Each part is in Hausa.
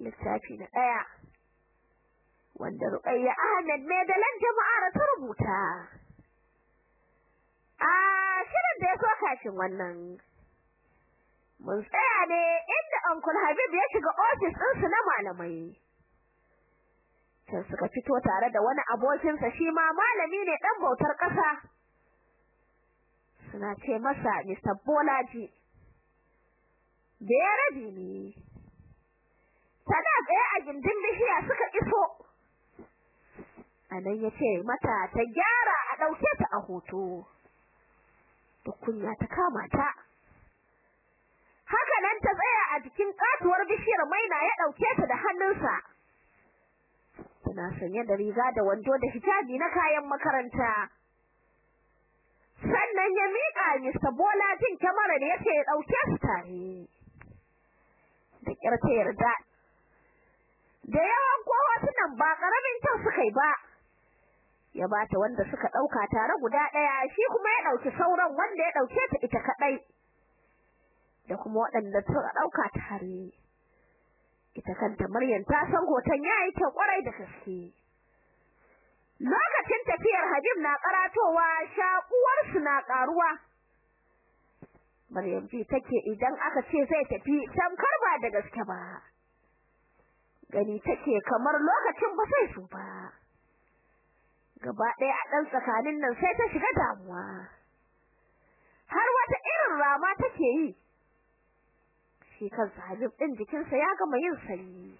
littafi na ɗaya wanda Ruqayya Ahmed ne da lan jama'a ta rubuta. A shirin da ya so kashin wannan mun tsaya ne inda Uncle Habib ya shiga ofis ɗinsu na malamai. Can suka fito tare da wani abokinsa shi ma malami ne ɗan bautar ƙasa. Suna ce masa Mr. Bolaji. Da ya rabi ne tana tsaye a gindin bishiya suka iso. Anan ya ce mata ta gyara a ɗauke ta a hoto. Da kunya ta kama ta. Haka nan ta tsaya a jikin katuwar bishiyar maina ya ɗauke ta da hannunsa. Tana sanye da riga da wando da hijabi na kayan makaranta. Sannan ya miƙa Mr. Bola jin kyamarar ya ce ya ɗauke su tare. Da ƙyar ta yarda da yawan kowa sunan ba ƙaramin kyau suka yi ba. Ya bata wanda suka ɗauka tare guda ɗaya shi kuma ya ɗauki sauran wanda ya ɗauke ta ita kaɗai. Da kuma waɗanda suka ɗauka tare. Ita kanta Maryam ta san hoton yayi ta ƙwarai da gaske. Lokacin tafiyar Habib na karatowa shakuwar su na karuwa Maryam ji take idan aka ce zai tafi tamkar ba da gaske ba. Gani take kamar lokacin ba sai su ba. Gaba ɗaya a ɗan tsakanin nan sai ta shiga damuwa. Har wata irin rama take yi. Shi kansa Habib din jikinsa ya gama yin sanyi.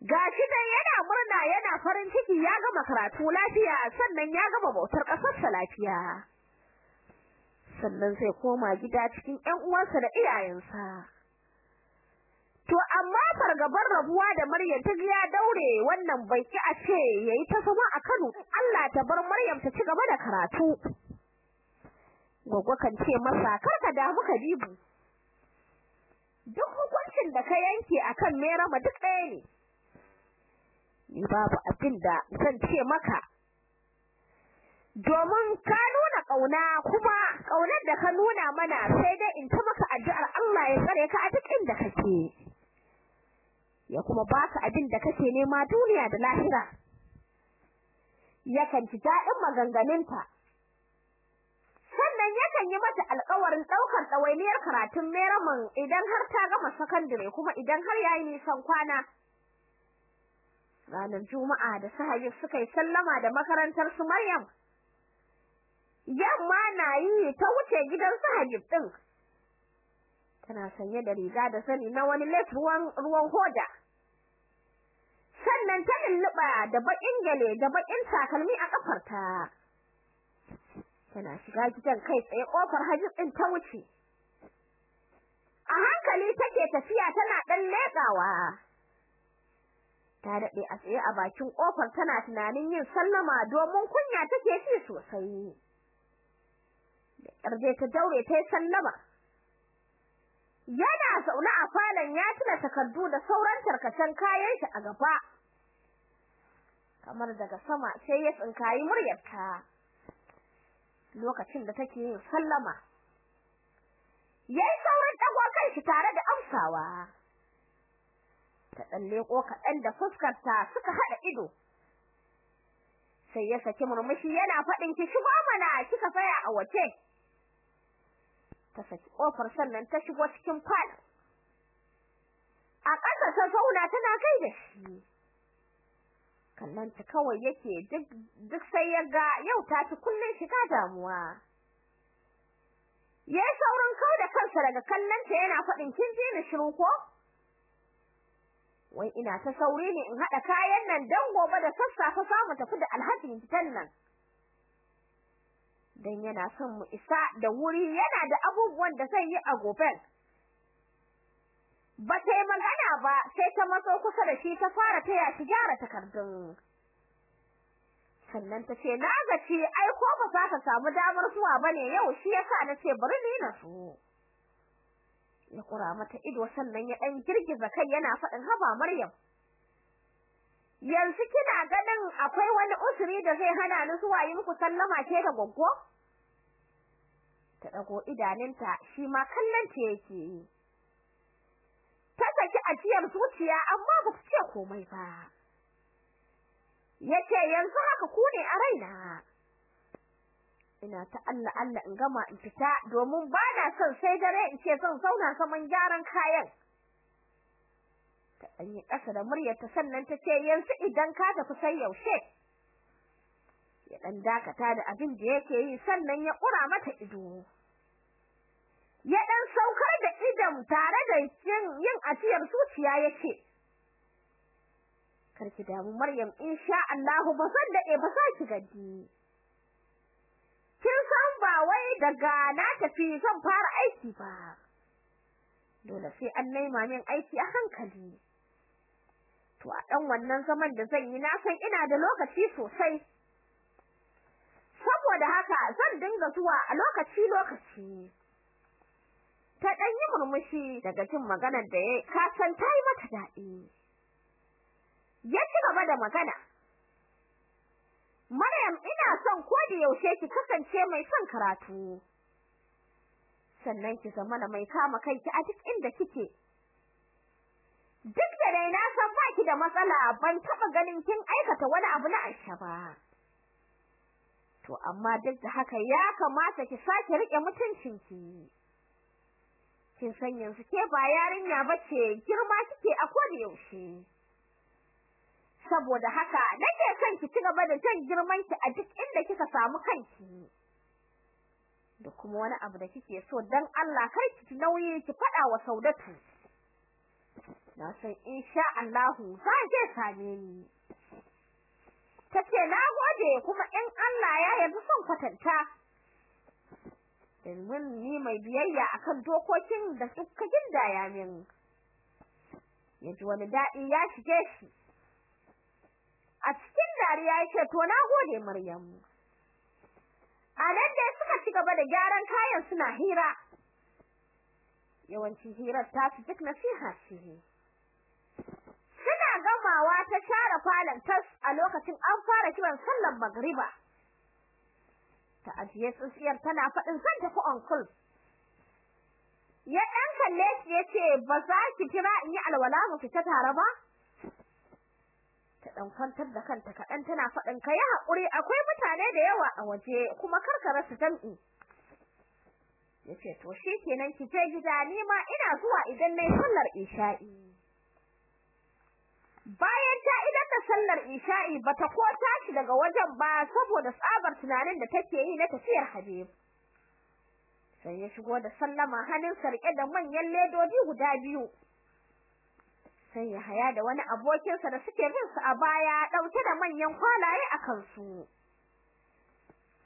Gashi dai yana murna yana farin ciki ya gama karatu lafiya sannan ya gama bautar ƙasarsa lafiya. Sannan zai koma gida cikin ƴan uwansa da iyayensa. To amma fargabar rabuwa da Maryam ta ya daure wannan bai ki a ce yayi ta zama a Kano. Allah ta bar Maryam ta ci gaba da karatu. Gwaggwa kan ce masa kar ka damu ka duk hukuncin da ka yanke akan Merama duk ɗaya ne. Ni babu abin da zan ce maka. Domin ka nuna ƙauna kuma ƙaunar da ka nuna mana sai dai in ta maka addu'ar Allah ya tsare ka a duk inda kake. Ya kuma baka abin da kake nema duniya da lahira. Yakan ji daɗin maganganunta. Sannan yakan yi mata alƙawarin ɗaukar ɗawainiyar karatun Meraman idan har ta gama sakandare kuma idan har yayi nisan kwana. Ranar Juma'a da Sahayif suka yi sallama da makarantar su Maryam. Yamma na yi ta wuce gidan Sahayif din tana sanye da riga da sani na wani let ruwan hoda. Lulluɓa da baƙin gele da baƙin takalmi a ƙafarta. Tana shiga gidan kai tsaye ƙofar hajib din ta wuce. A hankali take tafiya tana dan lekawa ta daɗe a tsaye a bakin ƙofar tana tunanin yin sallama domin kunya take shi sosai. Da karje ta daure ta sallama. Yana zaune a falon ya tuna takardu da sauran tarkacen kayan shi a gaba. Kamar daga sama sai ya tsinkayi muryarta lokacin da take yin sallama. Yayi saurin dago kanshi tare da amsawa. Ta dan leko kaɗan da fuskar ta suka hada ido. Sai ya saki murmushi yana faɗin ki shigo mana kika tsaya a wace ta saki ƙofar sannan ta shigo cikin fal a ƙasa ta zauna tana kai da shi. Kallanta kawai yake duk duk sai ya ga yau ta ci kullun shiga damuwa. Yayi saurin kau da kansa daga kallanta yana faɗin kin ji ni shiru ko? Wai ina ta sauri ne in hada kayan nan dan gobe da sassafe samu tafi da alhajin gidan nan. Dan yana son mu isa da wuri yana da abubuwan da zai yi a goben. Ba ta yi magana ba sai ta matso kusa da shi ta fara taya shi gyara takardun. Sannan ta ce na gaci ai ko ba za ka samu damar zuwa ba ne yau shi yasa na ce bari ni na so ya kura mata ido sannan ya dan girgiza kai yana faɗin haba Maryam yanzu kina ganin akwai wani usuri da zai hana ni zuwa yi muku sallama ke da goggo? Ta dago idaninta shi ma kallon ta yake yi. Ta saki ajiyar zuciya amma ba ta ce komai ba. Yace yanzu haka ku ne a raina. Ina ta Allah Allah in gama in fita domin ba na son sai dare in ce zan zauna saman gyaran kayan. Ta danyi ƙasa da muryar ta sannan ta ce yanzu idan ka tafi sai yaushe? Ya dan dakata da abin da yake yi sannan ya ƙura mata ido. Ya dan saukar da idan tare da yin ajiyar zuciya ya ce karki damu Maryam insha Allah ba zan daɗe ba za ki gadi kin san ba wai daga na tafi zan fara aiki ba. Dole sai an naima min aiki a hankali. To a dan wannan zaman da zan yi na san ina da lokaci sosai. Saboda haka zan dinga zuwa a lokaci lokaci ta dan yi murmushi daga jin maganar da yayi ka san tayi mata daɗi ya ci gaba da magana. Maryam ina son ko da yaushe ki kasance mai son karatu. Sannan ki zama mai kama kanki a duk inda kike. Duk da dai na san baki da matsala ban taba ganin kin aikata wani abu na Aisha ba. To amma duk da haka ya kamata ki sake riƙe mutuncinki. Kin san yanzu ke ba yarinya bace girma kike a koda yaushe. Saboda haka nake son ki ci gaba da jan girman ki a duk inda kika samu kanki. Da kuma wani abu da kike so dan Allah kar ki nauyi ki fada wa Saudatu. Na san insha Allah za je same ni. Tace na gode kuma in Allah ya yarda son kwatanta domin ni mai biyayya akan dokokin da suka gindaya min. Yaji wani daɗi ya shige shi. A cikin dariya yake to na gode Maryam. A nan da suka ci gaba da gyaran kayan suna hira. Yawanci hirar ta su duk nasiha ce. Suna gamawa ta share falon tas a lokacin an fara kiran sallar magriba. Ta ajiye tsintsiyar tana faɗin zan tafi uncle. Ya ɗan kalle shi ya ce ba za ki kira in yi alwala mu fita tare ba? Ta dan kwantar da kanta kaɗan tana faɗin ka yi haƙuri akwai mutane da yawa a waje kuma karkara su jam'i. Yace to shikenan ki je gida ni ma ina zuwa idan na yi sallar isha'i. Bayan ta da sallar isha'i bata ko tashi daga wajen ba saboda tsabar tunanin da take yi na tafiyar Habib. Sai ya shigo da sallama hannun sarƙe da manyan ledodi guda biyu. Sai ya haya da wani abokinsa da suke bin su a baya ɗauke da manyan kwalaye a kansu.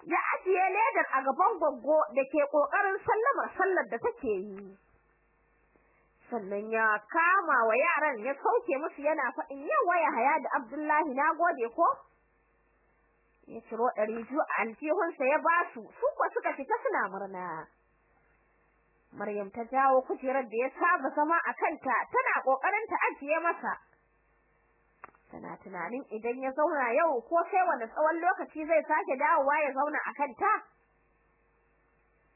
Ya ajiye ledar a gaban goggo da ke ƙoƙarin sallamar sallar da take yi. Sannan ya kama wa yaran ya sauke musu yana faɗin yau waya haya da Abdullahi na gode ko? Ya ciro ɗari biyu a aljihunsa ya ba su su kuwa suka fita suna murna. Maryam ta jawo kujerar da ya saba zama a kanta tana ƙoƙarin ta ajiye masa. Tana tunanin idan ya zauna yau ko sai wani tsawon lokaci zai sake dawowa ya zauna a kanta.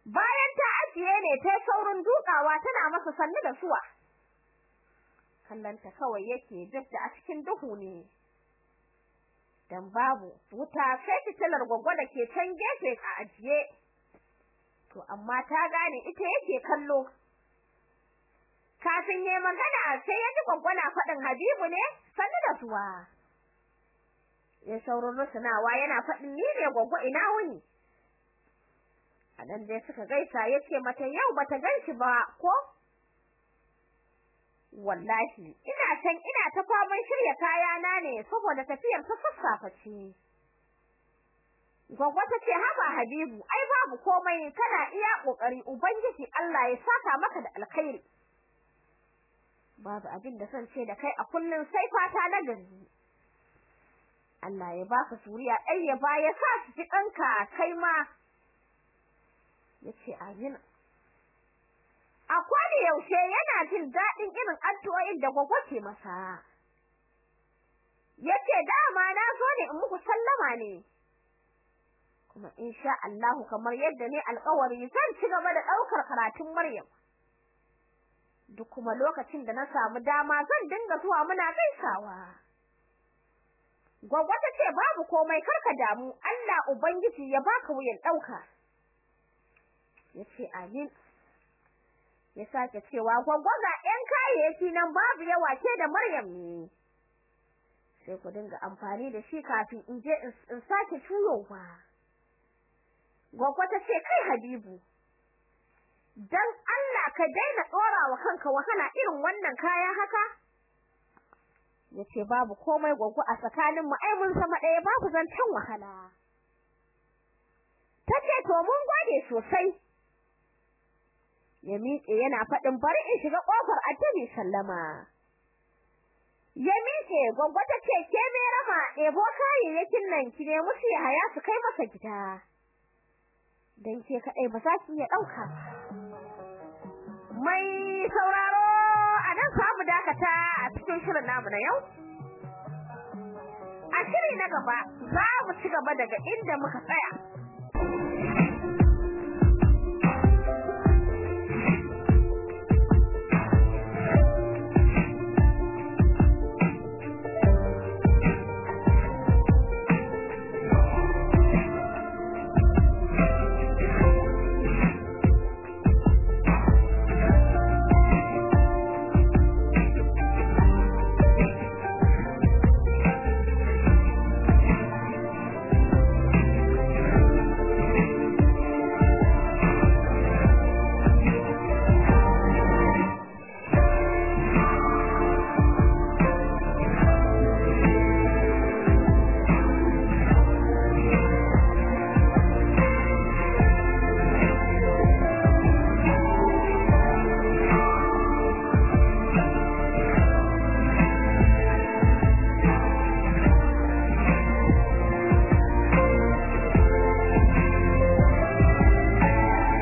Bayan ta ajiye ne ta saurin dukawa tana masa sannu da suwa kallanta kawai yake duk da a cikin duhu ne. Dan babu wuta sai fitilar gwagwa da ke can gefe a ajiye. To amma ta gane ita yake kallo. Kafin yayi magana sai ya ji gwaggwana faɗin Habibu ne sannu da zuwa. Ya saurin rusunawa yana faɗin ni ne gwaggwa ina wuni? A nan dai suka gaisa ya ce mata yau bata gan shi ba ko? Wallahi ina can ina ta faman shirya kayana ne saboda tafiyar ta sassafa ce. Gwagwa ta ce haba Habibu ai babu komai kana iya ƙoƙari ubangiji Allah ya saka maka da alkhairi. Babu abin da san ce da kai a kullun sai fata na gari. Allah ya baka suriya ɗai ya ba ya sa su ji ɗanka kai ma ya ce amin a yaushe yana jin daɗin irin addu'o'in da gwagwa ke masa. Yace dama na zo ne in muku sallama ne. Kuma insha Allah kamar yadda ne alƙawari zan ci gaba da ɗaukar karatun Maryam. Duk kuma lokacin da na samu dama zan dinga zuwa muna gaisawa. Gwagwa ta ce babu komai kar ka damu. Allah ubangiji ya baka wuyan ɗauka ya ce amin. Ya sake cewa gwagwa ga ɗan kayayyaki nan babu yawa ke da Maryam ne. Sai ku dinga amfani da shi kafin in je in sake tuyowa gwagwa ta ce kai Habibu dan Allah ka daina tsora wa kanka wahala irin wannan kaya haka? Yace babu komai gwagwa a tsakanin mu ai mun sama ɗaya babu zancen wahala. Tace to mun gode sosai. Ya miƙe yana faɗin bari in shiga ƙofar addini sallama. Ya miƙe gwagwa ta ce ke bai rama? Ɗebo kayayyakin nan ki ne musu ya haya su kai masa gida. Dan ke kaɗai ba za ki iya ɗauka mai sauraro a nan samu dakata a cikin shirin namu na yau. A shiri na gaba za mu ci gaba daga inda muka tsaya.